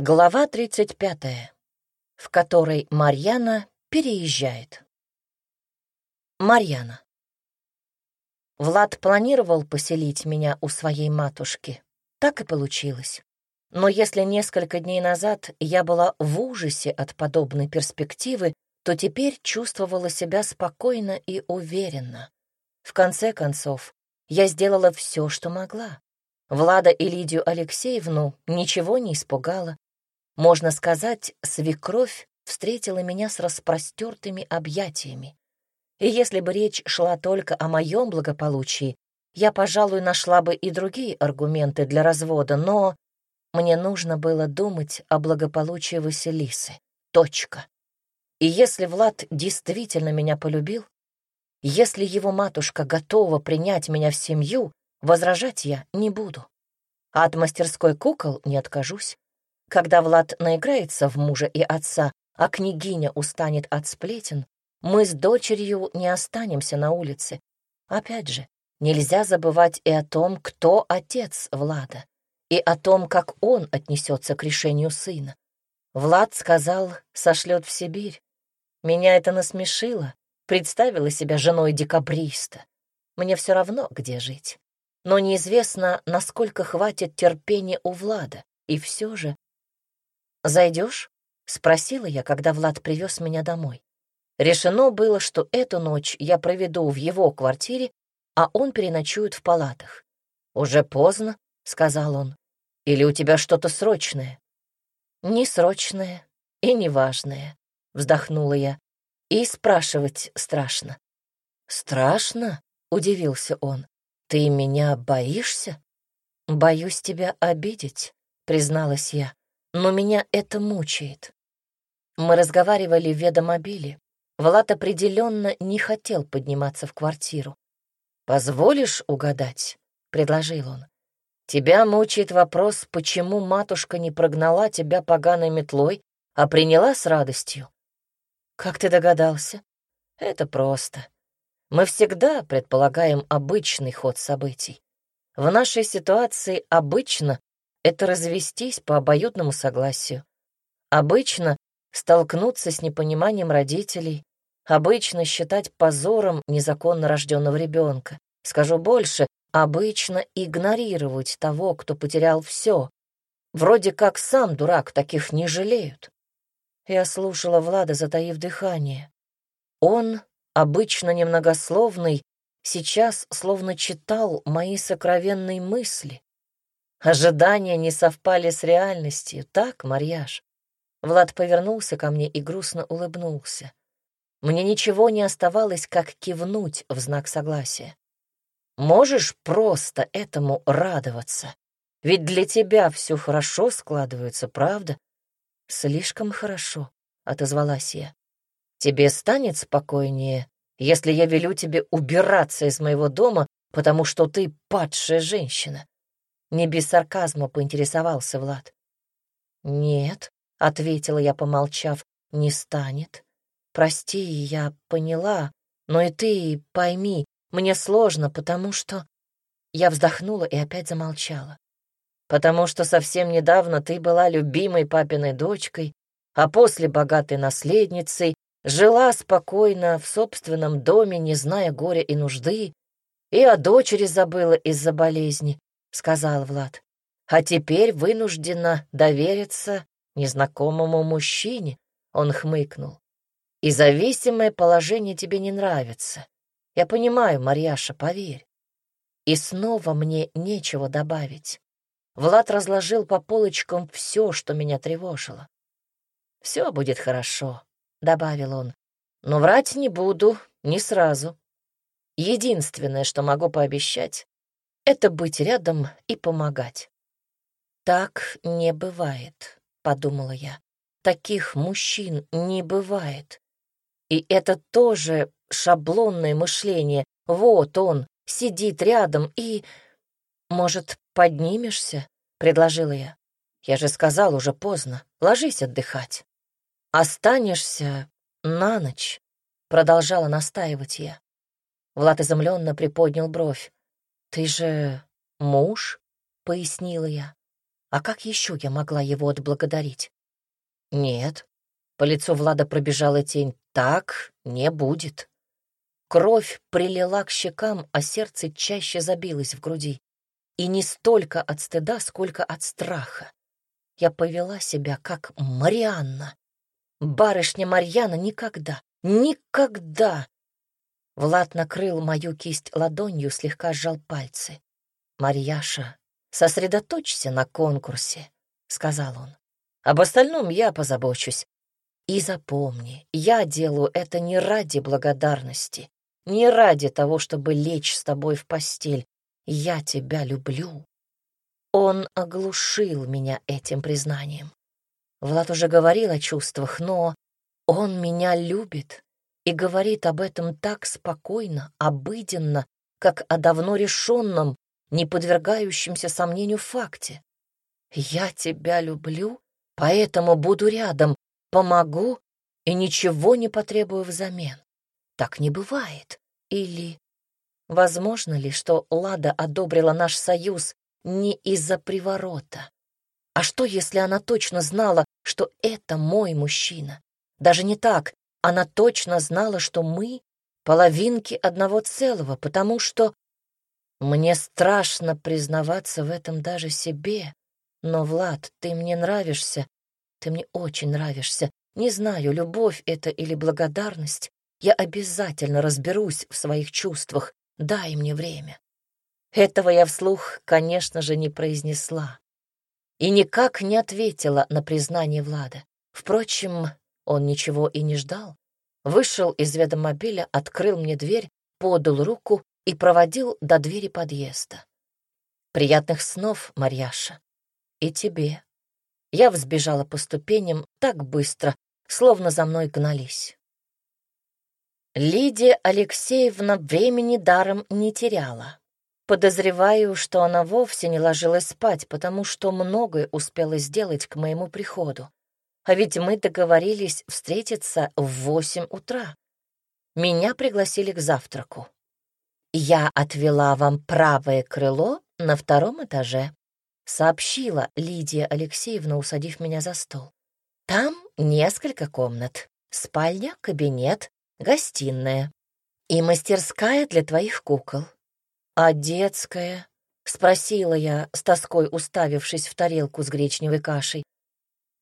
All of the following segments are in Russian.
Глава 35, в которой Марьяна переезжает. Марьяна. Влад планировал поселить меня у своей матушки. Так и получилось. Но если несколько дней назад я была в ужасе от подобной перспективы, то теперь чувствовала себя спокойно и уверенно. В конце концов, я сделала все, что могла. Влада и Лидию Алексеевну ничего не испугало, можно сказать, свекровь встретила меня с распростертыми объятиями. И если бы речь шла только о моем благополучии, я, пожалуй, нашла бы и другие аргументы для развода, но мне нужно было думать о благополучии Василисы. Точка. И если Влад действительно меня полюбил, если его матушка готова принять меня в семью, возражать я не буду. А от мастерской кукол не откажусь. Когда Влад наиграется в мужа и отца, а княгиня устанет от сплетен, мы с дочерью не останемся на улице. Опять же, нельзя забывать и о том, кто отец Влада, и о том, как он отнесется к решению сына. Влад сказал, сошлет в Сибирь. Меня это насмешило, представила себя женой декабриста. Мне все равно, где жить. Но неизвестно, насколько хватит терпения у Влада, и все же «Зайдешь?» — спросила я, когда Влад привез меня домой. Решено было, что эту ночь я проведу в его квартире, а он переночует в палатах. «Уже поздно», — сказал он. «Или у тебя что-то срочное?» «Не срочное и не важное», — вздохнула я. «И спрашивать страшно». «Страшно?» — удивился он. «Ты меня боишься?» «Боюсь тебя обидеть», — призналась я но меня это мучает. Мы разговаривали в ведомобиле. Влад определенно не хотел подниматься в квартиру. «Позволишь угадать?» — предложил он. «Тебя мучает вопрос, почему матушка не прогнала тебя поганой метлой, а приняла с радостью?» «Как ты догадался?» «Это просто. Мы всегда предполагаем обычный ход событий. В нашей ситуации обычно это развестись по обоюдному согласию. Обычно столкнуться с непониманием родителей, обычно считать позором незаконно рожденного ребенка. Скажу больше, обычно игнорировать того, кто потерял все. Вроде как сам дурак, таких не жалеют. Я слушала Влада, затаив дыхание. Он, обычно немногословный, сейчас словно читал мои сокровенные мысли. Ожидания не совпали с реальностью, так, Марьяш? Влад повернулся ко мне и грустно улыбнулся. Мне ничего не оставалось, как кивнуть в знак согласия. Можешь просто этому радоваться. Ведь для тебя все хорошо складывается, правда? Слишком хорошо, — отозвалась я. Тебе станет спокойнее, если я велю тебе убираться из моего дома, потому что ты падшая женщина. Не без сарказма поинтересовался Влад. «Нет», — ответила я, помолчав, — «не станет. Прости, я поняла, но и ты пойми, мне сложно, потому что...» Я вздохнула и опять замолчала. «Потому что совсем недавно ты была любимой папиной дочкой, а после богатой наследницей, жила спокойно в собственном доме, не зная горя и нужды, и о дочери забыла из-за болезни, — сказал Влад. «А теперь вынуждена довериться незнакомому мужчине», — он хмыкнул. «И зависимое положение тебе не нравится. Я понимаю, Марьяша, поверь». И снова мне нечего добавить. Влад разложил по полочкам все, что меня тревожило. «Все будет хорошо», — добавил он. «Но врать не буду, не сразу. Единственное, что могу пообещать, это быть рядом и помогать. «Так не бывает», — подумала я. «Таких мужчин не бывает. И это тоже шаблонное мышление. Вот он, сидит рядом и... Может, поднимешься?» — предложила я. «Я же сказал, уже поздно. Ложись отдыхать». «Останешься на ночь», — продолжала настаивать я. Влад изумленно приподнял бровь. «Ты же муж?» — пояснила я. А как еще я могла его отблагодарить? Нет. По лицу Влада пробежала тень. Так не будет. Кровь прилила к щекам, а сердце чаще забилось в груди. И не столько от стыда, сколько от страха. Я повела себя как Марианна. Барышня Марьяна никогда, никогда. Влад накрыл мою кисть ладонью, слегка сжал пальцы. «Марьяша, сосредоточься на конкурсе», — сказал он. «Об остальном я позабочусь. И запомни, я делаю это не ради благодарности, не ради того, чтобы лечь с тобой в постель. Я тебя люблю». Он оглушил меня этим признанием. Влад уже говорил о чувствах, но он меня любит и говорит об этом так спокойно, обыденно, как о давно решенном, не подвергающемся сомнению факте. «Я тебя люблю, поэтому буду рядом, помогу и ничего не потребую взамен. Так не бывает. Или возможно ли, что Лада одобрила наш союз не из-за приворота? А что, если она точно знала, что это мой мужчина? Даже не так. Она точно знала, что мы — половинки одного целого, потому что... Мне страшно признаваться в этом даже себе. Но, Влад, ты мне нравишься. Ты мне очень нравишься. Не знаю, любовь это или благодарность. Я обязательно разберусь в своих чувствах. Дай мне время. Этого я вслух, конечно же, не произнесла и никак не ответила на признание Влада. Впрочем, он ничего и не ждал. Вышел из ведомобиля, открыл мне дверь, подал руку и проводил до двери подъезда. «Приятных снов, Марьяша. И тебе». Я взбежала по ступеням так быстро, словно за мной гнались. Лидия Алексеевна времени даром не теряла. Подозреваю, что она вовсе не ложилась спать, потому что многое успела сделать к моему приходу. А ведь мы договорились встретиться в восемь утра. Меня пригласили к завтраку. «Я отвела вам правое крыло на втором этаже», — сообщила Лидия Алексеевна, усадив меня за стол. «Там несколько комнат. Спальня, кабинет, гостиная и мастерская для твоих кукол. «А детская?» — спросила я, с тоской уставившись в тарелку с гречневой кашей.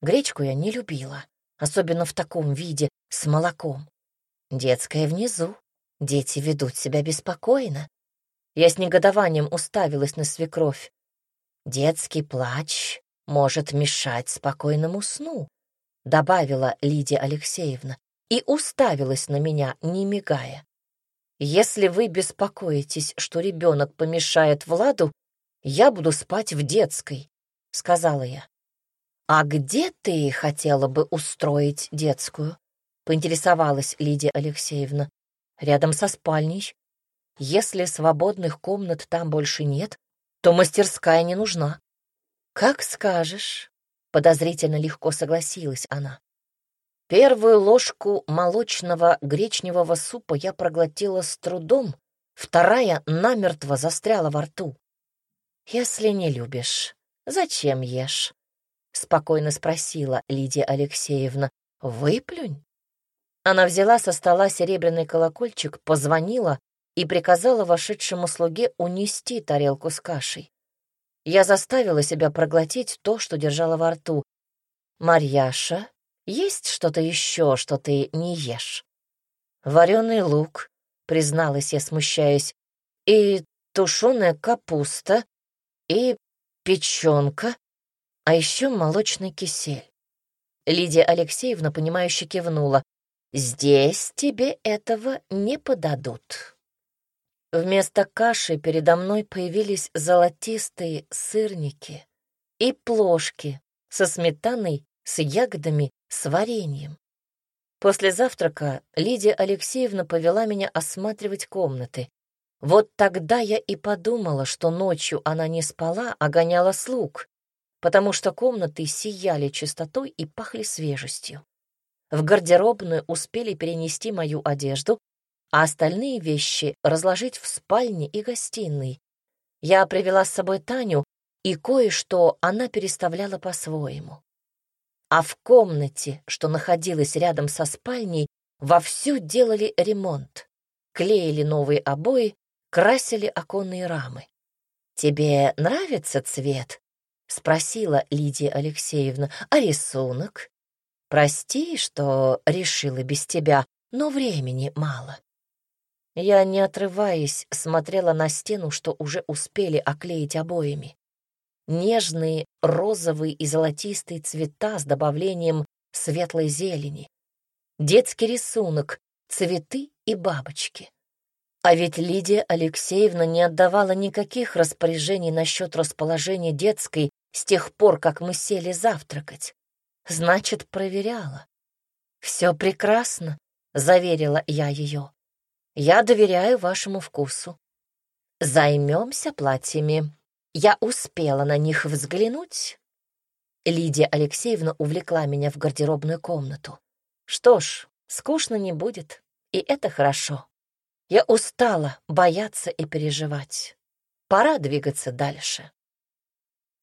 Гречку я не любила, особенно в таком виде, с молоком. Детская внизу. Дети ведут себя беспокойно. Я с негодованием уставилась на свекровь. Детский плач может мешать спокойному сну, добавила Лидия Алексеевна и уставилась на меня, не мигая. Если вы беспокоитесь, что ребенок помешает Владу, я буду спать в детской, — сказала я. А где ты хотела бы устроить детскую? — поинтересовалась Лидия Алексеевна. Рядом со спальней. Если свободных комнат там больше нет, то мастерская не нужна. Как скажешь, — подозрительно легко согласилась она. Первую ложку молочного гречневого супа я проглотила с трудом, вторая намертво застряла во рту. «Если не любишь, зачем ешь?» — спокойно спросила Лидия Алексеевна. «Выплюнь». Она взяла со стола серебряный колокольчик, позвонила и приказала вошедшему слуге унести тарелку с кашей. Я заставила себя проглотить то, что держала во рту. «Марьяша, есть что-то еще, что ты не ешь? Вареный лук, призналась я, смущаясь, и тушеная капуста, и печенка, а еще молочный кисель. Лидия Алексеевна, понимающе кивнула. «Здесь тебе этого не подадут». Вместо каши передо мной появились золотистые сырники и плошки со сметаной, с ягодами с вареньем. После завтрака Лидия Алексеевна повела меня осматривать комнаты. Вот тогда я и подумала, что ночью она не спала, а гоняла слуг, потому что комнаты сияли чистотой и пахли свежестью. В гардеробную успели перенести мою одежду, а остальные вещи разложить в спальне и гостиной. Я привела с собой Таню, и кое-что она переставляла по-своему. А в комнате, что находилась рядом со спальней, вовсю делали ремонт. Клеили новые обои, красили оконные рамы. «Тебе нравится цвет?» — спросила Лидия Алексеевна. «А рисунок?» «Прости, что решила без тебя, но времени мало». Я, не отрываясь, смотрела на стену, что уже успели оклеить обоями. Нежные розовые и золотистые цвета с добавлением светлой зелени. Детский рисунок, цветы и бабочки. А ведь Лидия Алексеевна не отдавала никаких распоряжений насчет расположения детской с тех пор, как мы сели завтракать. Значит, проверяла. «Все прекрасно», — заверила я ее. Я доверяю вашему вкусу. Займемся платьями. Я успела на них взглянуть. Лидия Алексеевна увлекла меня в гардеробную комнату. Что ж, скучно не будет, и это хорошо. Я устала бояться и переживать. Пора двигаться дальше.